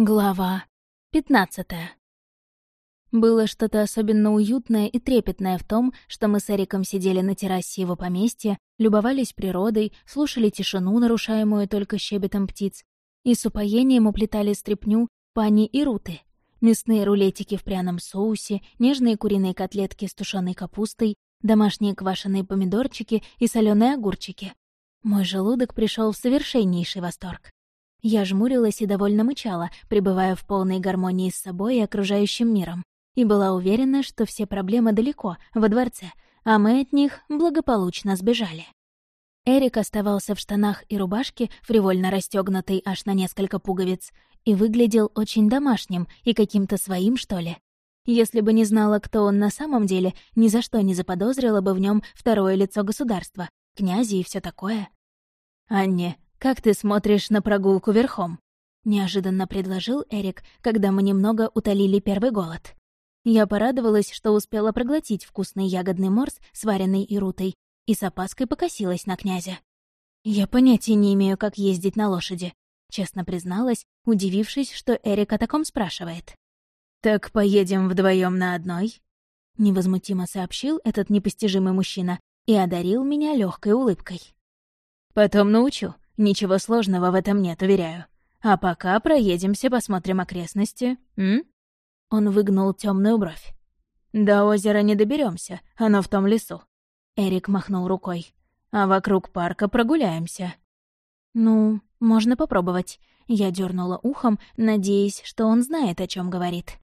Глава пятнадцатая. Было что-то особенно уютное и трепетное в том, что мы с Эриком сидели на террасе его поместья, любовались природой, слушали тишину, нарушаемую только щебетом птиц, и с упоением уплетали стряпню пани и руты. Мясные рулетики в пряном соусе, нежные куриные котлетки с тушеной капустой, домашние квашеные помидорчики и соленые огурчики. Мой желудок пришел в совершеннейший восторг. Я жмурилась и довольно мычала, пребывая в полной гармонии с собой и окружающим миром, и была уверена, что все проблемы далеко, во дворце, а мы от них благополучно сбежали. Эрик оставался в штанах и рубашке, фривольно расстёгнутой аж на несколько пуговиц, и выглядел очень домашним и каким-то своим, что ли. Если бы не знала, кто он на самом деле, ни за что не заподозрила бы в нем второе лицо государства, князя и все такое. «Анне, «Как ты смотришь на прогулку верхом?» — неожиданно предложил Эрик, когда мы немного утолили первый голод. Я порадовалась, что успела проглотить вкусный ягодный морс, сваренный Ирутой, и с опаской покосилась на князя. «Я понятия не имею, как ездить на лошади», — честно призналась, удивившись, что Эрик о таком спрашивает. «Так поедем вдвоем на одной?» — невозмутимо сообщил этот непостижимый мужчина и одарил меня легкой улыбкой. «Потом научу», Ничего сложного в этом нет, уверяю. А пока проедемся, посмотрим окрестности, м? Он выгнул темную бровь. До озера не доберемся, оно в том лесу. Эрик махнул рукой. А вокруг парка прогуляемся. Ну, можно попробовать. Я дернула ухом, надеясь, что он знает, о чем говорит.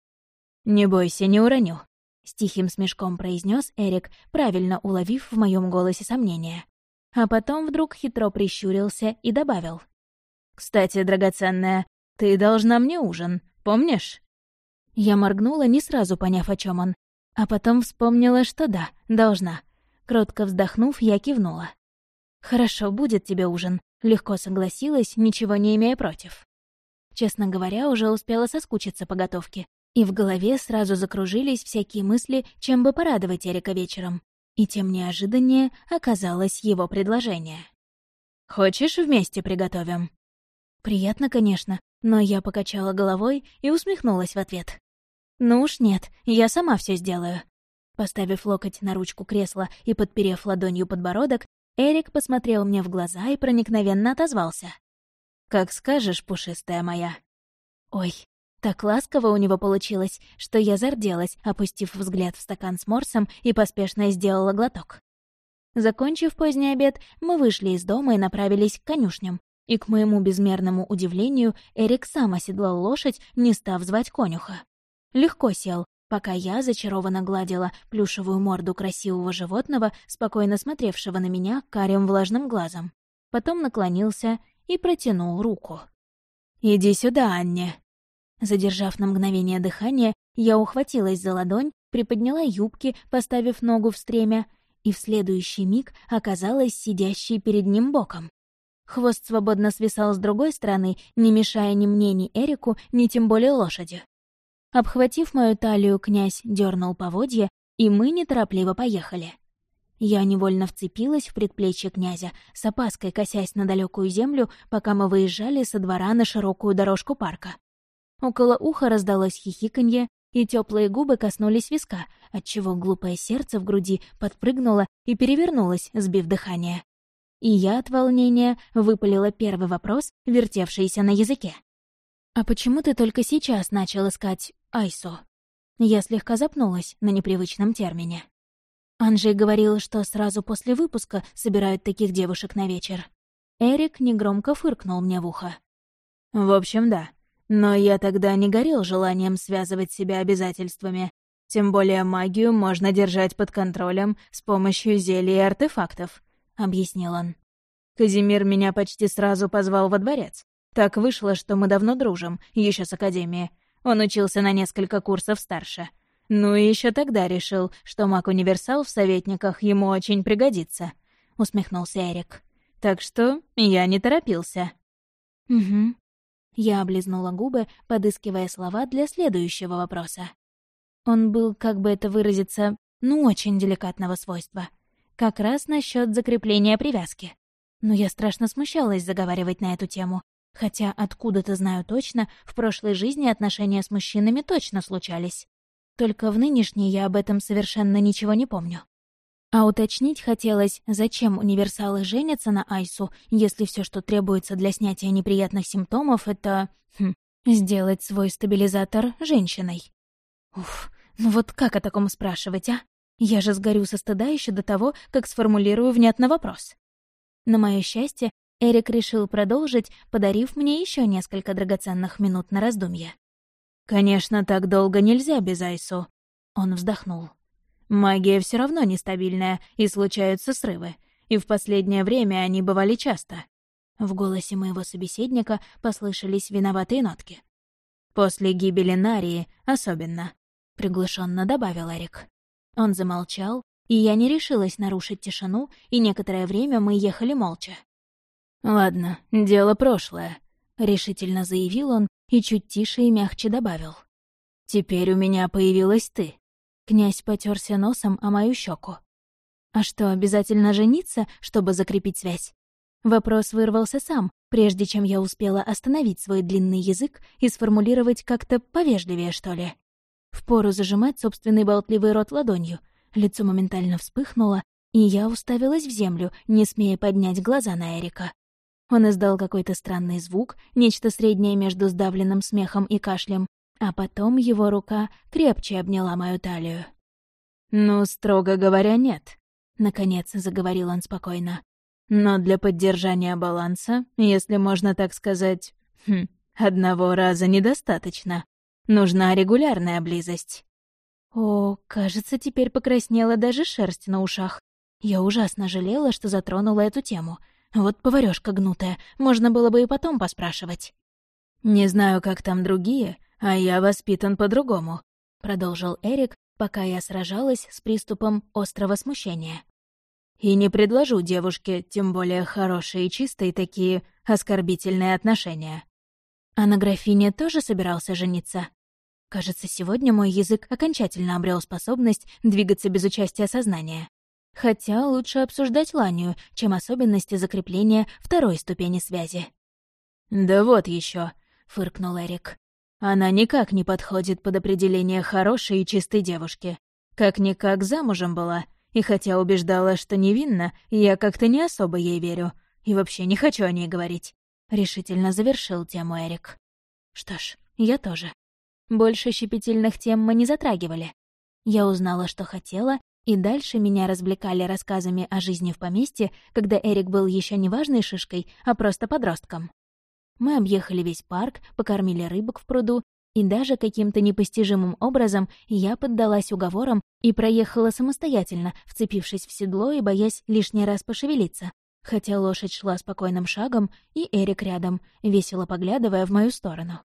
Не бойся, не уроню. С тихим смешком произнес Эрик, правильно уловив в моем голосе сомнение а потом вдруг хитро прищурился и добавил. «Кстати, драгоценная, ты должна мне ужин, помнишь?» Я моргнула, не сразу поняв, о чем он, а потом вспомнила, что да, должна. Кротко вздохнув, я кивнула. «Хорошо, будет тебе ужин», — легко согласилась, ничего не имея против. Честно говоря, уже успела соскучиться по готовке, и в голове сразу закружились всякие мысли, чем бы порадовать Эрика вечером. И тем неожиданнее оказалось его предложение. «Хочешь, вместе приготовим?» Приятно, конечно, но я покачала головой и усмехнулась в ответ. «Ну уж нет, я сама все сделаю». Поставив локоть на ручку кресла и подперев ладонью подбородок, Эрик посмотрел мне в глаза и проникновенно отозвался. «Как скажешь, пушистая моя». Ой, так ласково у него получилось, что я зарделась, опустив взгляд в стакан с морсом и поспешно сделала глоток. Закончив поздний обед, мы вышли из дома и направились к конюшням. И, к моему безмерному удивлению, Эрик сам оседлал лошадь, не став звать конюха. Легко сел, пока я зачарованно гладила плюшевую морду красивого животного, спокойно смотревшего на меня карим влажным глазом. Потом наклонился и протянул руку. «Иди сюда, Анне», Задержав на мгновение дыхание, я ухватилась за ладонь, приподняла юбки, поставив ногу в стремя, и в следующий миг оказалась сидящей перед ним боком. Хвост свободно свисал с другой стороны, не мешая ни мне, ни Эрику, ни тем более лошади. Обхватив мою талию, князь дернул поводья, и мы неторопливо поехали. Я невольно вцепилась в предплечье князя, с опаской косясь на далекую землю, пока мы выезжали со двора на широкую дорожку парка. Около уха раздалось хихиканье, и теплые губы коснулись виска, отчего глупое сердце в груди подпрыгнуло и перевернулось, сбив дыхание. И я от волнения выпалила первый вопрос, вертевшийся на языке. «А почему ты только сейчас начал искать Айсо?» Я слегка запнулась на непривычном термине. Анжей говорил, что сразу после выпуска собирают таких девушек на вечер. Эрик негромко фыркнул мне в ухо. «В общем, да. Но я тогда не горел желанием связывать себя обязательствами. Тем более магию можно держать под контролем с помощью зелий и артефактов», — объяснил он. «Казимир меня почти сразу позвал во дворец. Так вышло, что мы давно дружим, еще с академии. Он учился на несколько курсов старше. Ну и еще тогда решил, что маг-универсал в советниках ему очень пригодится», — усмехнулся Эрик. «Так что я не торопился». «Угу», я облизнула губы, подыскивая слова для следующего вопроса. Он был, как бы это выразиться, ну, очень деликатного свойства. Как раз насчет закрепления привязки. Но я страшно смущалась заговаривать на эту тему. Хотя откуда-то знаю точно, в прошлой жизни отношения с мужчинами точно случались. Только в нынешней я об этом совершенно ничего не помню. А уточнить хотелось, зачем универсалы женятся на Айсу, если все, что требуется для снятия неприятных симптомов, это... Хм, сделать свой стабилизатор женщиной. Уф, ну вот как о таком спрашивать, а? Я же сгорю со стыда еще до того, как сформулирую внятно вопрос. На мое счастье, Эрик решил продолжить, подарив мне еще несколько драгоценных минут на раздумье. «Конечно, так долго нельзя без Айсу», — он вздохнул. «Магия все равно нестабильная, и случаются срывы, и в последнее время они бывали часто». В голосе моего собеседника послышались виноватые нотки. «После гибели Нарии особенно», — приглушенно добавил Эрик. Он замолчал, и я не решилась нарушить тишину, и некоторое время мы ехали молча. «Ладно, дело прошлое», — решительно заявил он и чуть тише и мягче добавил. «Теперь у меня появилась ты». Князь потерся носом о мою щеку. «А что, обязательно жениться, чтобы закрепить связь?» Вопрос вырвался сам, прежде чем я успела остановить свой длинный язык и сформулировать как-то повежливее, что ли. Впору зажимать собственный болтливый рот ладонью. Лицо моментально вспыхнуло, и я уставилась в землю, не смея поднять глаза на Эрика. Он издал какой-то странный звук, нечто среднее между сдавленным смехом и кашлем, а потом его рука крепче обняла мою талию. «Ну, строго говоря, нет», — наконец заговорил он спокойно. «Но для поддержания баланса, если можно так сказать, хм, одного раза недостаточно. Нужна регулярная близость». О, кажется, теперь покраснела даже шерсть на ушах. Я ужасно жалела, что затронула эту тему — вот поварёшка гнутая, можно было бы и потом поспрашивать. «Не знаю, как там другие, а я воспитан по-другому», — продолжил Эрик, пока я сражалась с приступом острого смущения. «И не предложу девушке, тем более хорошие и чистые, такие оскорбительные отношения». А на графине тоже собирался жениться? Кажется, сегодня мой язык окончательно обрел способность двигаться без участия сознания. Хотя лучше обсуждать Ланию, чем особенности закрепления второй ступени связи. «Да вот еще, фыркнул Эрик. «Она никак не подходит под определение хорошей и чистой девушки. Как-никак замужем была, и хотя убеждала, что невинна, я как-то не особо ей верю. И вообще не хочу о ней говорить». Решительно завершил тему Эрик. Что ж, я тоже. Больше щепетильных тем мы не затрагивали. Я узнала, что хотела, и дальше меня развлекали рассказами о жизни в поместье, когда Эрик был еще не важной шишкой, а просто подростком. Мы объехали весь парк, покормили рыбок в пруду, и даже каким-то непостижимым образом я поддалась уговорам и проехала самостоятельно, вцепившись в седло и боясь лишний раз пошевелиться. Хотя лошадь шла спокойным шагом, и Эрик рядом, весело поглядывая в мою сторону.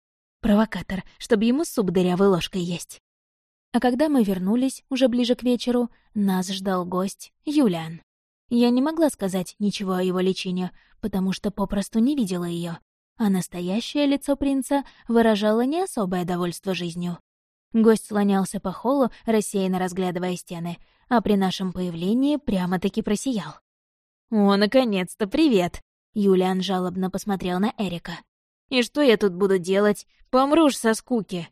Провокатор, чтобы ему суп дырявой ложкой есть. А когда мы вернулись, уже ближе к вечеру, нас ждал гость Юлиан. Я не могла сказать ничего о его личине, потому что попросту не видела ее, а настоящее лицо принца выражало не особое довольство жизнью. Гость слонялся по холлу, рассеянно разглядывая стены, а при нашем появлении прямо-таки просиял. «О, наконец-то, привет!» Юлиан жалобно посмотрел на Эрика. «И что я тут буду делать? Помру ж со скуки!»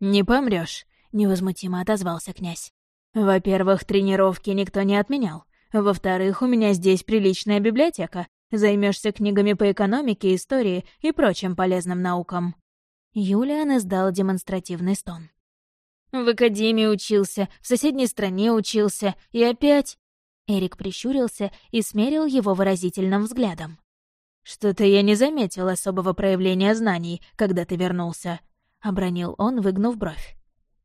«Не помрёшь невозмутимо отозвался князь. «Во-первых, тренировки никто не отменял. Во-вторых, у меня здесь приличная библиотека. Займешься книгами по экономике, истории и прочим полезным наукам». Юлиан издал демонстративный стон. «В академии учился, в соседней стране учился, и опять...» Эрик прищурился и смерил его выразительным взглядом. «Что-то я не заметил особого проявления знаний, когда ты вернулся», — обронил он, выгнув бровь.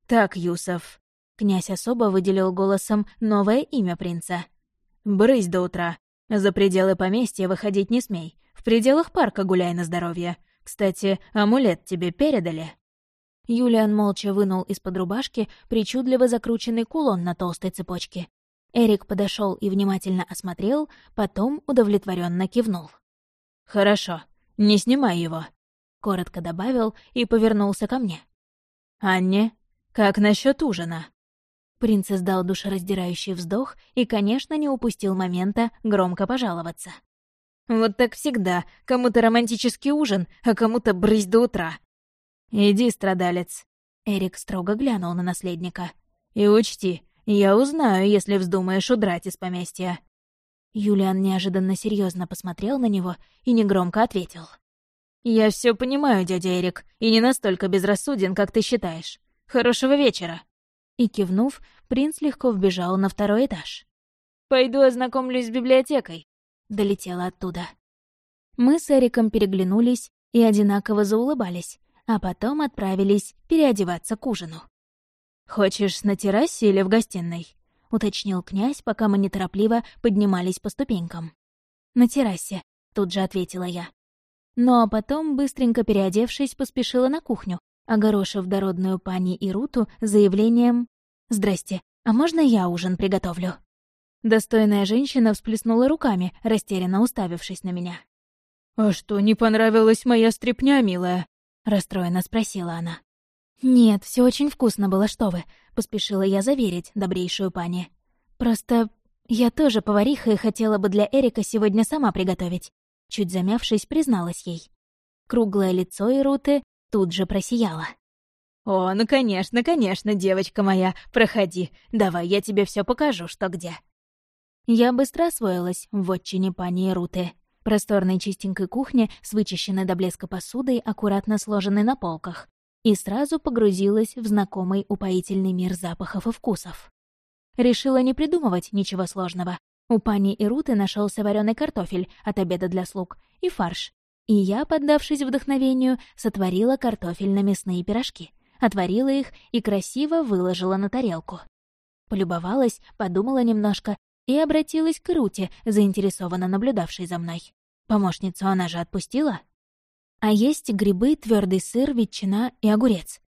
«Так, Юсов». Князь особо выделил голосом новое имя принца. «Брысь до утра. За пределы поместья выходить не смей. В пределах парка гуляй на здоровье. Кстати, амулет тебе передали?» Юлиан молча вынул из-под рубашки причудливо закрученный кулон на толстой цепочке. Эрик подошел и внимательно осмотрел, потом удовлетворенно кивнул. «Хорошо, не снимай его», — коротко добавил и повернулся ко мне. «Анне, «Как насчет ужина?» Принц издал душераздирающий вздох и, конечно, не упустил момента громко пожаловаться. Вот так всегда. Кому-то романтический ужин, а кому-то брысь до утра. «Иди, страдалец», — Эрик строго глянул на наследника. «И учти, я узнаю, если вздумаешь удрать из поместья». Юлиан неожиданно серьезно посмотрел на него и негромко ответил. «Я все понимаю, дядя Эрик, и не настолько безрассуден, как ты считаешь. Хорошего вечера!» И кивнув, принц легко вбежал на второй этаж. «Пойду ознакомлюсь с библиотекой», — долетела оттуда. Мы с Эриком переглянулись и одинаково заулыбались, а потом отправились переодеваться к ужину. «Хочешь на террасе или в гостиной?» — уточнил князь, пока мы неторопливо поднимались по ступенькам. «На террасе», — тут же ответила я. Ну а потом, быстренько переодевшись, поспешила на кухню, огорошив дородную пани Ируту заявлением «Здрасте, а можно я ужин приготовлю?» Достойная женщина всплеснула руками, растерянно уставившись на меня. «А что, не понравилась моя стряпня, милая?» — расстроенно спросила она. «Нет, все очень вкусно было, что вы», — поспешила я заверить добрейшую пани. «Просто я тоже повариха и хотела бы для Эрика сегодня сама приготовить. Чуть замявшись, призналась ей. Круглое лицо Ируты тут же просияло. «О, ну конечно, конечно, девочка моя, проходи. Давай, я тебе все покажу, что где». Я быстро освоилась в отчине пани Ируты. Просторной чистенькой кухне с вычищенной до блеска посудой, аккуратно сложенной на полках. И сразу погрузилась в знакомый упоительный мир запахов и вкусов. Решила не придумывать ничего сложного. У пани Ируты нашелся вареный картофель от обеда для слуг и фарш. И я, поддавшись вдохновению, сотворила картофельно-мясные пирожки, отварила их и красиво выложила на тарелку. Полюбовалась, подумала немножко и обратилась к Руте, заинтересованно наблюдавшей за мной. Помощницу она же отпустила. А есть грибы, твердый сыр, ветчина и огурец.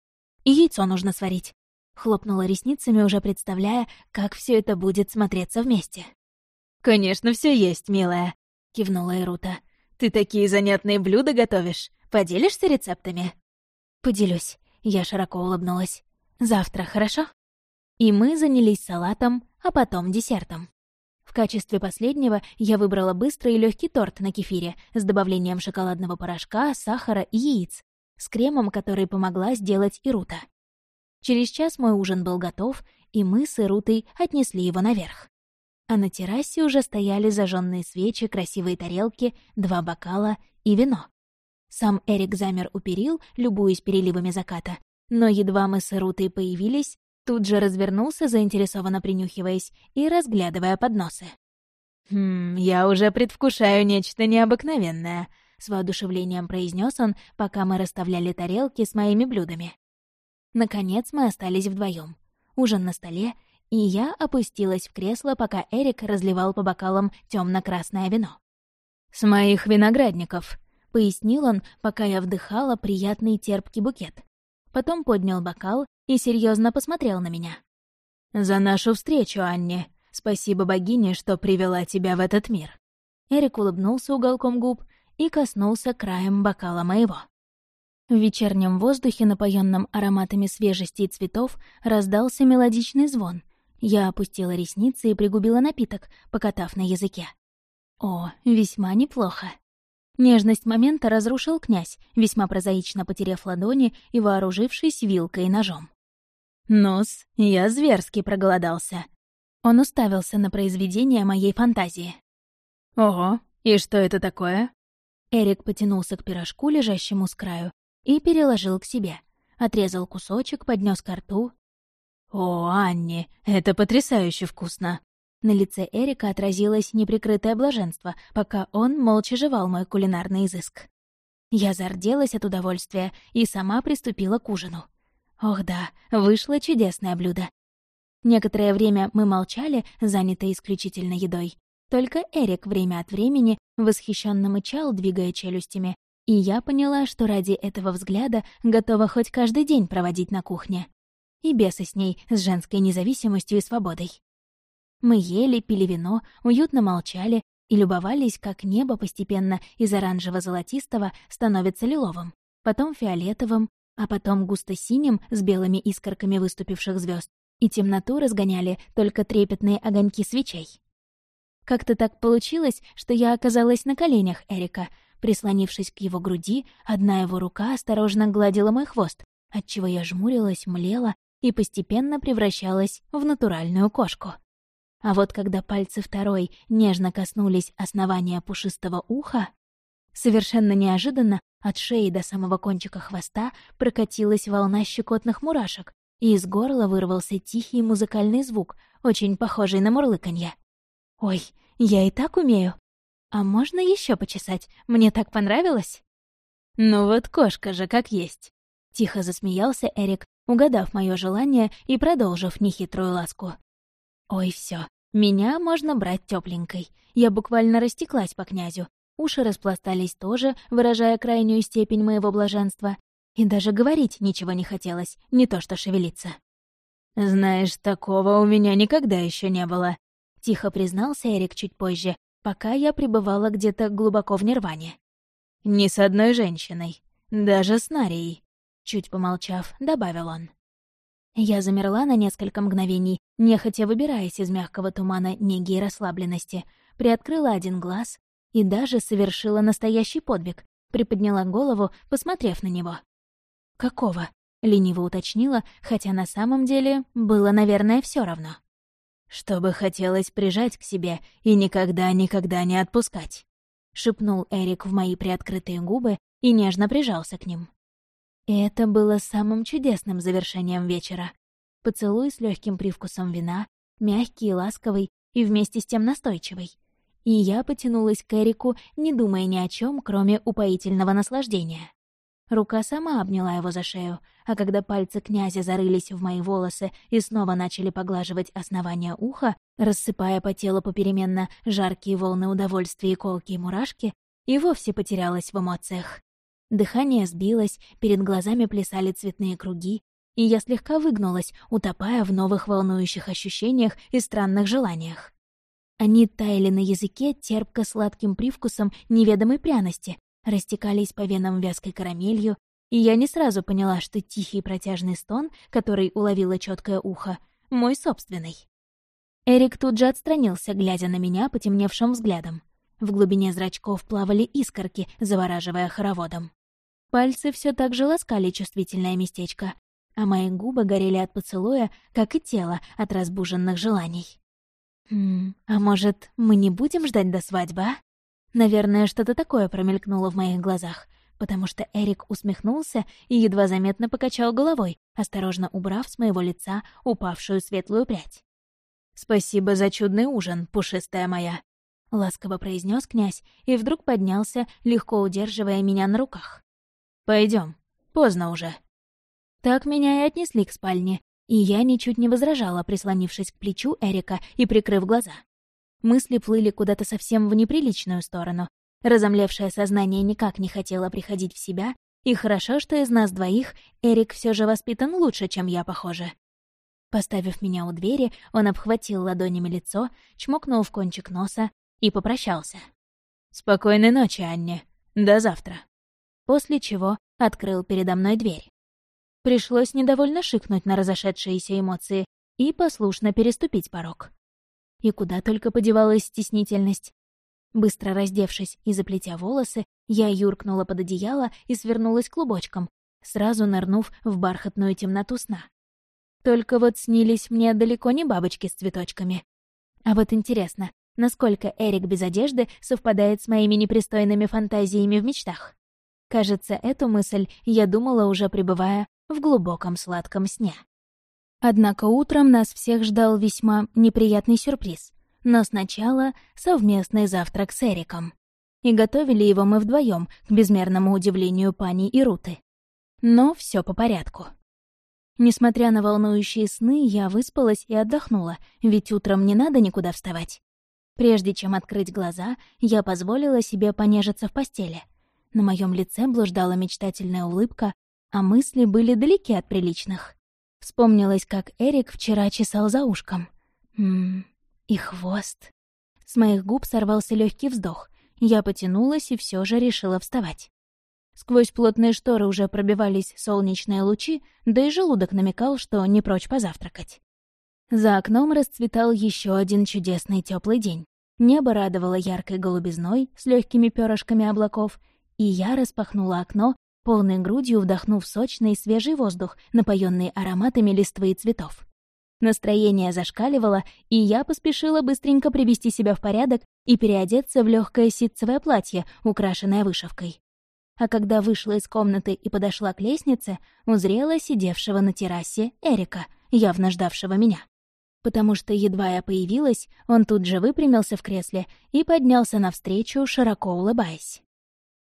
И яйцо нужно сварить. Хлопнула ресницами, уже представляя, как все это будет смотреться вместе. «Конечно, все есть, милая», — кивнула Эрута. «Ты такие занятные блюда готовишь. Поделишься рецептами?» «Поделюсь», — я широко улыбнулась. «Завтра, хорошо?» И мы занялись салатом, а потом десертом. В качестве последнего я выбрала быстрый и легкий торт на кефире с добавлением шоколадного порошка, сахара и яиц, с кремом, который помогла сделать Ирута. Через час мой ужин был готов, и мы с Ирутой отнесли его наверх а на террасе уже стояли зажженные свечи, красивые тарелки, два бокала и вино. Сам Эрик замер у перил, любуясь переливами заката, но едва мы с Рутой появились, тут же развернулся, заинтересованно принюхиваясь и разглядывая подносы. «Хм, я уже предвкушаю нечто необыкновенное», — с воодушевлением произнес он, пока мы расставляли тарелки с моими блюдами. Наконец мы остались вдвоем. Ужин на столе, и я опустилась в кресло, пока Эрик разливал по бокалам темно красное вино. «С моих виноградников», — пояснил он, пока я вдыхала приятный терпкий букет. Потом поднял бокал и серьезно посмотрел на меня. «За нашу встречу, Анне. Спасибо богине, что привела тебя в этот мир». Эрик улыбнулся уголком губ и коснулся краем бокала моего. В вечернем воздухе, напоенном ароматами свежести и цветов, раздался мелодичный звон, я опустила ресницы и пригубила напиток, покатав на языке. О, весьма неплохо. Нежность момента разрушил князь, весьма прозаично потеряв ладони и вооружившись вилкой и ножом. «Нос, я зверски проголодался». Он уставился на произведение моей фантазии. «Ого, и что это такое?» Эрик потянулся к пирожку, лежащему с краю, и переложил к себе. Отрезал кусочек, поднес ко рту, «О, Анни, это потрясающе вкусно!» На лице Эрика отразилось неприкрытое блаженство, пока он молча жевал мой кулинарный изыск. Я зарделась от удовольствия и сама приступила к ужину. Ох да, вышло чудесное блюдо. Некоторое время мы молчали, занятые исключительно едой. Только Эрик время от времени восхищенно мычал, двигая челюстями, и я поняла, что ради этого взгляда готова хоть каждый день проводить на кухне и бесы с ней, с женской независимостью и свободой. Мы ели, пили вино, уютно молчали и любовались, как небо постепенно из оранжево-золотистого становится лиловым, потом фиолетовым, а потом густо-синим с белыми искорками выступивших звезд, и темноту разгоняли только трепетные огоньки свечей. Как-то так получилось, что я оказалась на коленях Эрика. Прислонившись к его груди, одна его рука осторожно гладила мой хвост, отчего я жмурилась, млела и постепенно превращалась в натуральную кошку. А вот когда пальцы второй нежно коснулись основания пушистого уха, совершенно неожиданно от шеи до самого кончика хвоста прокатилась волна щекотных мурашек, и из горла вырвался тихий музыкальный звук, очень похожий на мурлыканье. «Ой, я и так умею. А можно еще почесать? Мне так понравилось?» «Ну вот кошка же как есть!» Тихо засмеялся Эрик, угадав мое желание и продолжив нехитрую ласку. «Ой, все, меня можно брать тепленькой. Я буквально растеклась по князю. Уши распластались тоже, выражая крайнюю степень моего блаженства. И даже говорить ничего не хотелось, не то что шевелиться. «Знаешь, такого у меня никогда еще не было», — тихо признался Эрик чуть позже, пока я пребывала где-то глубоко в нирване. «Ни с одной женщиной, даже с Нарией», — чуть помолчав, добавил он. Я замерла на несколько мгновений, нехотя выбираясь из мягкого тумана неги и расслабленности, приоткрыла один глаз и даже совершила настоящий подвиг, приподняла голову, посмотрев на него. «Какого?» — лениво уточнила, хотя на самом деле было, наверное, все равно. «Чтобы хотелось прижать к себе и никогда-никогда не отпускать», — шепнул Эрик в мои приоткрытые губы и нежно прижался к ним. И это было самым чудесным завершением вечера. Поцелуй с легким привкусом вина, мягкий и ласковый, и вместе с тем настойчивый. И я потянулась к Эрику, не думая ни о чем, кроме упоительного наслаждения. Рука сама обняла его за шею, а когда пальцы князя зарылись в мои волосы и снова начали поглаживать основание уха, рассыпая по телу попеременно жаркие волны удовольствия и колкие мурашки, и вовсе потерялась в эмоциях. Дыхание сбилось, перед глазами плясали цветные круги, и я слегка выгнулась, утопая в новых волнующих ощущениях и странных желаниях. Они таяли на языке терпко-сладким привкусом неведомой пряности, растекались по венам вязкой карамелью, и я не сразу поняла, что тихий протяжный стон, который уловило чёткое ухо, мой собственный. Эрик тут же отстранился, глядя на меня потемневшим взглядом. В глубине зрачков плавали искорки, завораживая хороводом. Пальцы все так же ласкали чувствительное местечко, а мои губы горели от поцелуя, как и тело от разбуженных желаний. «Хм, а может, мы не будем ждать до свадьбы, а?» Наверное, что-то такое промелькнуло в моих глазах, потому что Эрик усмехнулся и едва заметно покачал головой, осторожно убрав с моего лица упавшую светлую прядь. «Спасибо за чудный ужин, пушистая моя», — ласково произнес князь и вдруг поднялся, легко удерживая меня на руках. Пойдем, поздно уже». Так меня и отнесли к спальне, и я ничуть не возражала, прислонившись к плечу Эрика и прикрыв глаза. Мысли плыли куда-то совсем в неприличную сторону. Разомлевшее сознание никак не хотело приходить в себя, и хорошо, что из нас двоих Эрик все же воспитан лучше, чем я, похоже. Поставив меня у двери, он обхватил ладонями лицо, чмокнул в кончик носа и попрощался. «Спокойной ночи, Анне. До завтра» после чего открыл передо мной дверь. Пришлось недовольно шикнуть на разошедшиеся эмоции и послушно переступить порог. И куда только подевалась стеснительность. Быстро раздевшись и заплетя волосы, я юркнула под одеяло и свернулась клубочком, сразу нырнув в бархатную темноту сна. Только вот снились мне далеко не бабочки с цветочками. А вот интересно, насколько Эрик без одежды совпадает с моими непристойными фантазиями в мечтах? Кажется, эту мысль я думала, уже пребывая в глубоком сладком сне. Однако утром нас всех ждал весьма неприятный сюрприз. Но сначала совместный завтрак с Эриком. И готовили его мы вдвоем к безмерному удивлению пани и Руты. Но все по порядку. Несмотря на волнующие сны, я выспалась и отдохнула, ведь утром не надо никуда вставать. Прежде чем открыть глаза, я позволила себе понежиться в постели — на моем лице блуждала мечтательная улыбка, а мысли были далеки от приличных. Вспомнилось, как Эрик вчера чесал за ушком. Ммм, и хвост. С моих губ сорвался легкий вздох. Я потянулась и все же решила вставать. Сквозь плотные шторы уже пробивались солнечные лучи, да и желудок намекал, что не прочь позавтракать. За окном расцветал еще один чудесный теплый день. Небо радовало яркой голубизной с легкими перышками облаков, и я распахнула окно, полной грудью вдохнув сочный свежий воздух, напоенный ароматами листвы и цветов. Настроение зашкаливало, и я поспешила быстренько привести себя в порядок и переодеться в легкое ситцевое платье, украшенное вышивкой. А когда вышла из комнаты и подошла к лестнице, узрела сидевшего на террасе Эрика, явно ждавшего меня потому что едва я появилась, он тут же выпрямился в кресле и поднялся навстречу, широко улыбаясь.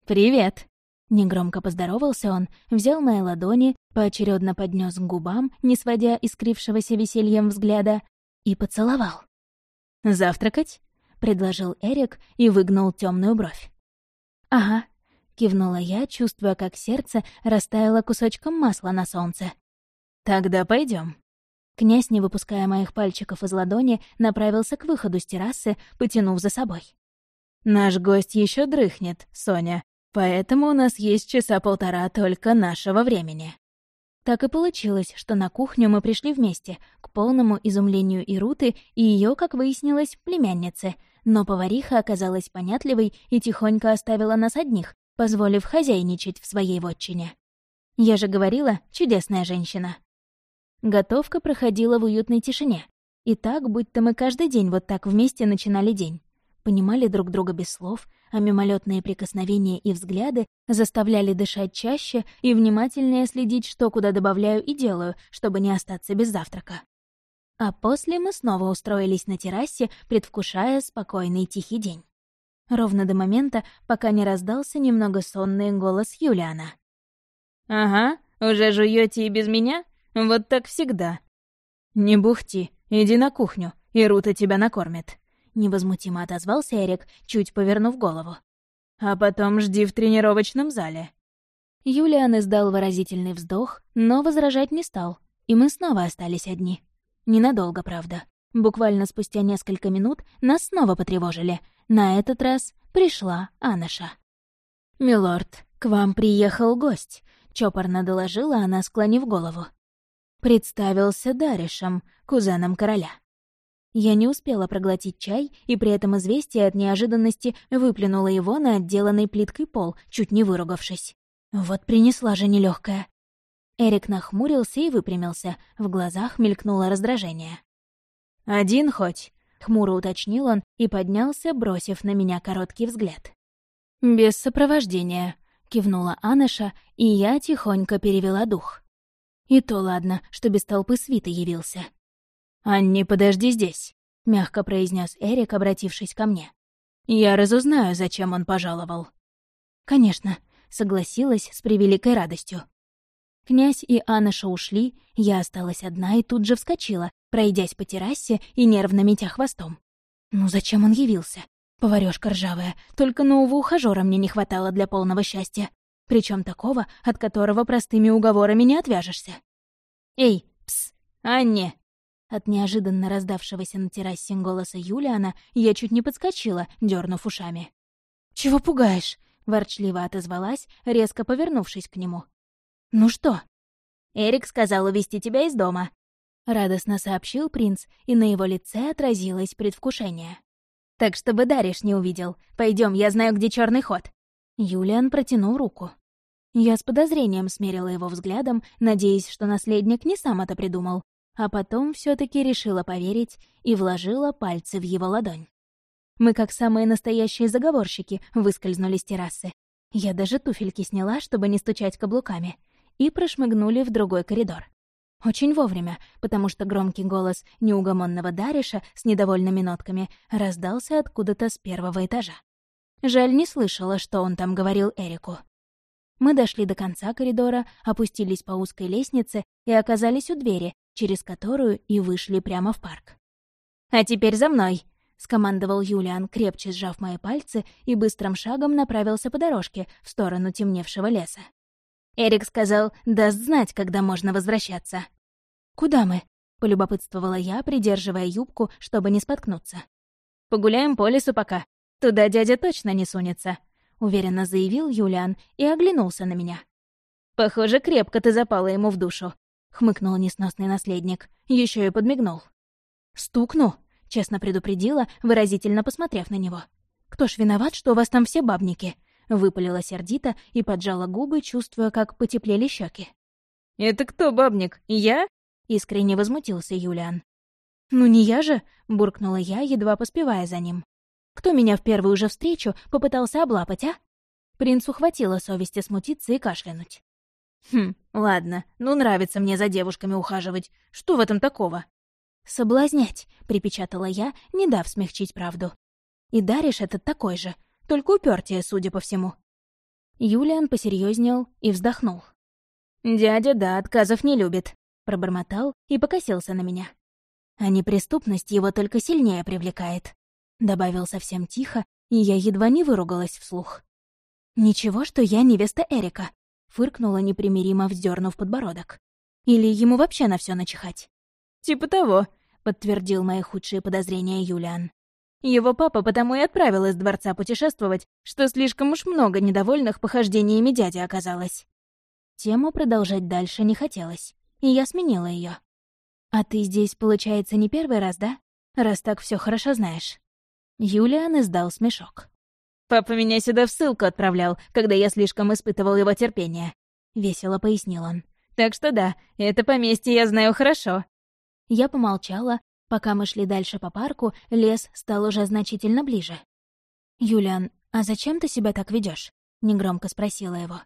«Привет!» Негромко поздоровался он, взял мои ладони, поочередно поднес к губам, не сводя искрившегося весельем взгляда, и поцеловал. «Завтракать?» — предложил Эрик и выгнул темную бровь. «Ага», — кивнула я, чувствуя, как сердце растаяло кусочком масла на солнце. «Тогда пойдем. Князь, не выпуская моих пальчиков из ладони, направился к выходу с террасы, потянув за собой. «Наш гость еще дрыхнет, Соня, поэтому у нас есть часа полтора только нашего времени». Так и получилось, что на кухню мы пришли вместе, к полному изумлению Ируты и ее, как выяснилось, племянницы. Но повариха оказалась понятливой и тихонько оставила нас одних, позволив хозяйничать в своей вотчине. Я же говорила, чудесная женщина. Готовка проходила в уютной тишине. И так, будто мы каждый день вот так вместе начинали день. Понимали друг друга без слов, а мимолетные прикосновения и взгляды заставляли дышать чаще и внимательнее следить, что куда добавляю и делаю, чтобы не остаться без завтрака. А после мы снова устроились на террасе, предвкушая спокойный тихий день. Ровно до момента, пока не раздался немного сонный голос Юлиана. «Ага, уже жуете и без меня? Вот так всегда. Не бухти, иди на кухню, и Рута тебя накормит. Невозмутимо отозвался Эрик, чуть повернув голову. А потом жди в тренировочном зале. Юлиан издал выразительный вздох, но возражать не стал, и мы снова остались одни. Ненадолго, правда. Буквально спустя несколько минут нас снова потревожили. На этот раз пришла Анаша. «Милорд, к вам приехал гость», — чопорно доложила она, склонив голову представился Даришем, кузеном короля. Я не успела проглотить чай, и при этом известие от неожиданности выплюнула его на отделанный плиткой пол, чуть не выругавшись. Вот принесла же нелегкая. Эрик нахмурился и выпрямился, в глазах мелькнуло раздражение. «Один хоть?» — хмуро уточнил он и поднялся, бросив на меня короткий взгляд. «Без сопровождения», — кивнула Аныша, и я тихонько перевела дух. И то ладно, что без толпы свиты явился. «Анни, подожди здесь», — мягко произнес Эрик, обратившись ко мне. «Я разузнаю, зачем он пожаловал». «Конечно», — согласилась с превеликой радостью. Князь и Аныша ушли, я осталась одна и тут же вскочила, пройдясь по террасе и нервно метя хвостом. Ну зачем он явился? Поварёшка ржавая, только нового ухажёра мне не хватало для полного счастья причем такого, от которого простыми уговорами не отвяжешься. «Эй, пс, Анне!» От неожиданно раздавшегося на террасе голоса Юлиана я чуть не подскочила, дернув ушами. «Чего пугаешь?» — ворчливо отозвалась, резко повернувшись к нему. «Ну что?» «Эрик сказал увести тебя из дома», — радостно сообщил принц, и на его лице отразилось предвкушение. «Так чтобы Дариш не увидел. Пойдем, я знаю, где черный ход». Юлиан протянул руку. Я с подозрением смерила его взглядом, надеясь, что наследник не сам это придумал, а потом все таки решила поверить и вложила пальцы в его ладонь. Мы, как самые настоящие заговорщики, выскользнули с террасы. Я даже туфельки сняла, чтобы не стучать каблуками, и прошмыгнули в другой коридор. Очень вовремя, потому что громкий голос неугомонного Дариша с недовольными нотками раздался откуда-то с первого этажа. Жаль, не слышала, что он там говорил Эрику. Мы дошли до конца коридора, опустились по узкой лестнице и оказались у двери, через которую и вышли прямо в парк. «А теперь за мной!» — скомандовал Юлиан, крепче сжав мои пальцы и быстрым шагом направился по дорожке в сторону темневшего леса. Эрик сказал, даст знать, когда можно возвращаться. «Куда мы?» — полюбопытствовала я, придерживая юбку, чтобы не споткнуться. «Погуляем по лесу пока», Туда дядя точно не сунется», — уверенно заявил Юлиан и оглянулся на меня. «Похоже, крепко ты запала ему в душу», — хмыкнул несносный наследник, еще и подмигнул. «Стукну», —— честно предупредила, выразительно посмотрев на него. «Кто ж виноват, что у вас там все бабники?» — выпалила сердито и поджала губы, чувствуя, как потеплели щеки. «Это кто бабник? Я?» — искренне возмутился Юлиан. «Ну не я же!» — буркнула я, едва поспевая за ним. «Кто меня в первую же встречу попытался облапать, а?» Принцу хватило совести смутиться и кашлянуть. «Хм, ладно, ну нравится мне за девушками ухаживать. Что в этом такого?» «Соблазнять», — припечатала я, не дав смягчить правду. «И даришь этот такой же, только упертие, судя по всему». Юлиан посерьезнел и вздохнул. «Дядя, да, отказов не любит», — пробормотал и покосился на меня. «А неприступность его только сильнее привлекает», — добавил совсем тихо, и я едва не выругалась вслух. «Ничего, что я невеста Эрика», — фыркнула непримиримо, вздернув подбородок. «Или ему вообще на все начихать?» «Типа того», — подтвердил мои худшие подозрения Юлиан. Его папа потому и отправил из дворца путешествовать, что слишком уж много недовольных похождениями дяди оказалось. Тему продолжать дальше не хотелось, и я сменила ее. «А ты здесь, получается, не первый раз, да? Раз так все хорошо знаешь». Юлиан издал смешок. «Папа меня сюда в ссылку отправлял, когда я слишком испытывал его терпение», — весело пояснил он. «Так что да, это поместье я знаю хорошо». Я помолчала. Пока мы шли дальше по парку, лес стал уже значительно ближе. «Юлиан, а зачем ты себя так ведешь? негромко спросила его.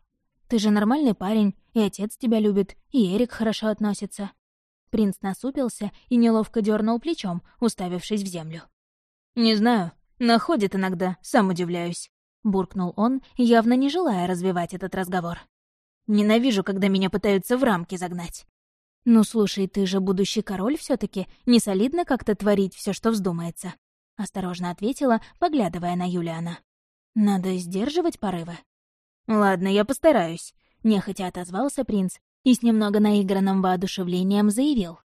«Ты же нормальный парень, и отец тебя любит, и Эрик хорошо относится». Принц насупился и неловко дернул плечом, уставившись в землю. «Не знаю. Находит иногда, сам удивляюсь», — буркнул он, явно не желая развивать этот разговор. «Ненавижу, когда меня пытаются в рамки загнать. «Ну, слушай, ты же будущий король все таки не солидно как-то творить все, что вздумается?» — осторожно ответила, поглядывая на Юлиана. «Надо сдерживать порывы». «Ладно, я постараюсь», — нехотя отозвался принц и с немного наигранным воодушевлением заявил.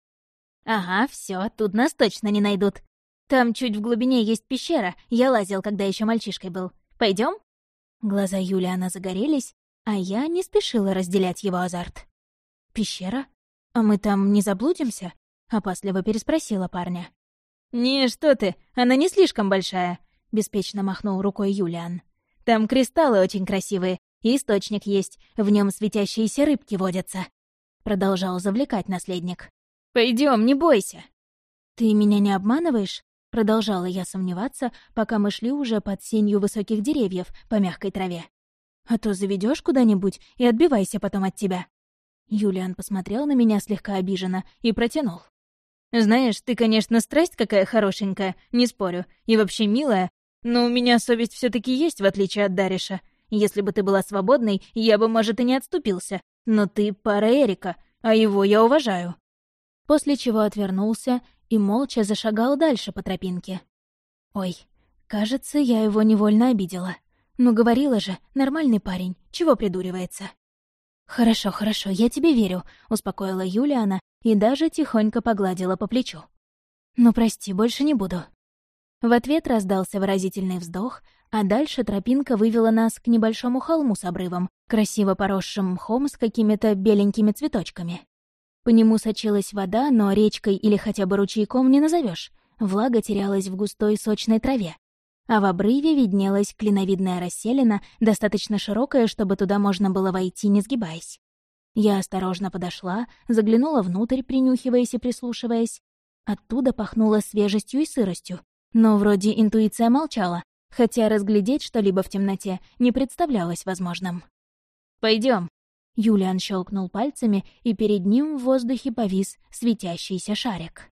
«Ага, все, тут нас точно не найдут. Там чуть в глубине есть пещера, я лазил, когда еще мальчишкой был. Пойдем? Глаза Юлиана загорелись, а я не спешила разделять его азарт. «Пещера? «А мы там не заблудимся?» — опасливо переспросила парня. «Не, что ты, она не слишком большая», — беспечно махнул рукой Юлиан. «Там кристаллы очень красивые, и источник есть, в нем светящиеся рыбки водятся», — продолжал завлекать наследник. Пойдем, не бойся». «Ты меня не обманываешь?» — продолжала я сомневаться, пока мы шли уже под сенью высоких деревьев по мягкой траве. «А то заведешь куда-нибудь и отбивайся потом от тебя». Юлиан посмотрел на меня слегка обиженно и протянул. «Знаешь, ты, конечно, страсть какая хорошенькая, не спорю, и вообще милая, но у меня совесть все таки есть, в отличие от Дариша. Если бы ты была свободной, я бы, может, и не отступился. Но ты пара Эрика, а его я уважаю». После чего отвернулся и молча зашагал дальше по тропинке. «Ой, кажется, я его невольно обидела. Ну, говорила же, нормальный парень, чего придуривается?» «Хорошо, хорошо, я тебе верю», — успокоила Юлиана и даже тихонько погладила по плечу. «Ну, прости, больше не буду». В ответ раздался выразительный вздох, а дальше тропинка вывела нас к небольшому холму с обрывом, красиво поросшим мхом с какими-то беленькими цветочками. По нему сочилась вода, но речкой или хотя бы ручейком не назовешь. Влага терялась в густой сочной траве а в обрыве виднелась клиновидная расселина, достаточно широкая, чтобы туда можно было войти, не сгибаясь. Я осторожно подошла, заглянула внутрь, принюхиваясь и прислушиваясь. Оттуда пахнуло свежестью и сыростью, но вроде интуиция молчала, хотя разглядеть что-либо в темноте не представлялось возможным. Пойдем. Юлиан щелкнул пальцами, и перед ним в воздухе повис светящийся шарик.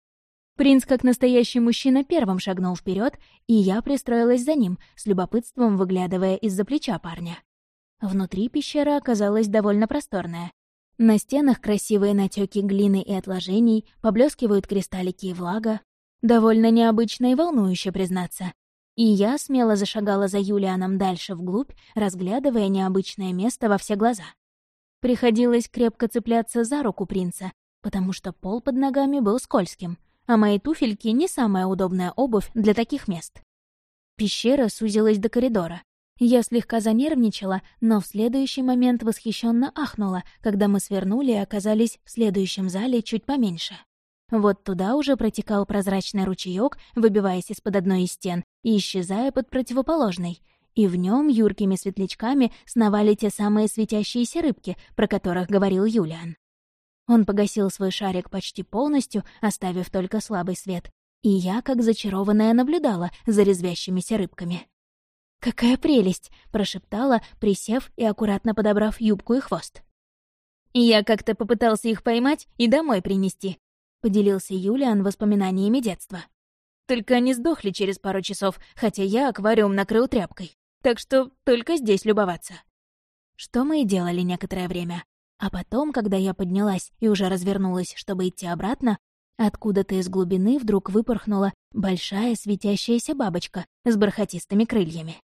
Принц, как настоящий мужчина, первым шагнул вперед, и я пристроилась за ним, с любопытством выглядывая из-за плеча парня. Внутри пещера оказалась довольно просторная. На стенах красивые натеки глины и отложений, поблескивают кристаллики и влага. Довольно необычно и волнующе, признаться. И я смело зашагала за Юлианом дальше вглубь, разглядывая необычное место во все глаза. Приходилось крепко цепляться за руку принца, потому что пол под ногами был скользким, а мои туфельки — не самая удобная обувь для таких мест. Пещера сузилась до коридора. Я слегка занервничала, но в следующий момент восхищенно ахнула, когда мы свернули и оказались в следующем зале чуть поменьше. Вот туда уже протекал прозрачный ручеёк, выбиваясь из-под одной из стен и исчезая под противоположной. И в нем юркими светлячками сновали те самые светящиеся рыбки, про которых говорил Юлиан. Он погасил свой шарик почти полностью, оставив только слабый свет, и я, как зачарованная, наблюдала за резвящимися рыбками. «Какая прелесть!» — прошептала, присев и аккуратно подобрав юбку и хвост. «Я как-то попытался их поймать и домой принести», — поделился Юлиан воспоминаниями детства. «Только они сдохли через пару часов, хотя я аквариум накрыл тряпкой. Так что только здесь любоваться». Что мы и делали некоторое время. А потом, когда я поднялась и уже развернулась, чтобы идти обратно, откуда-то из глубины вдруг выпорхнула большая светящаяся бабочка с бархатистыми крыльями.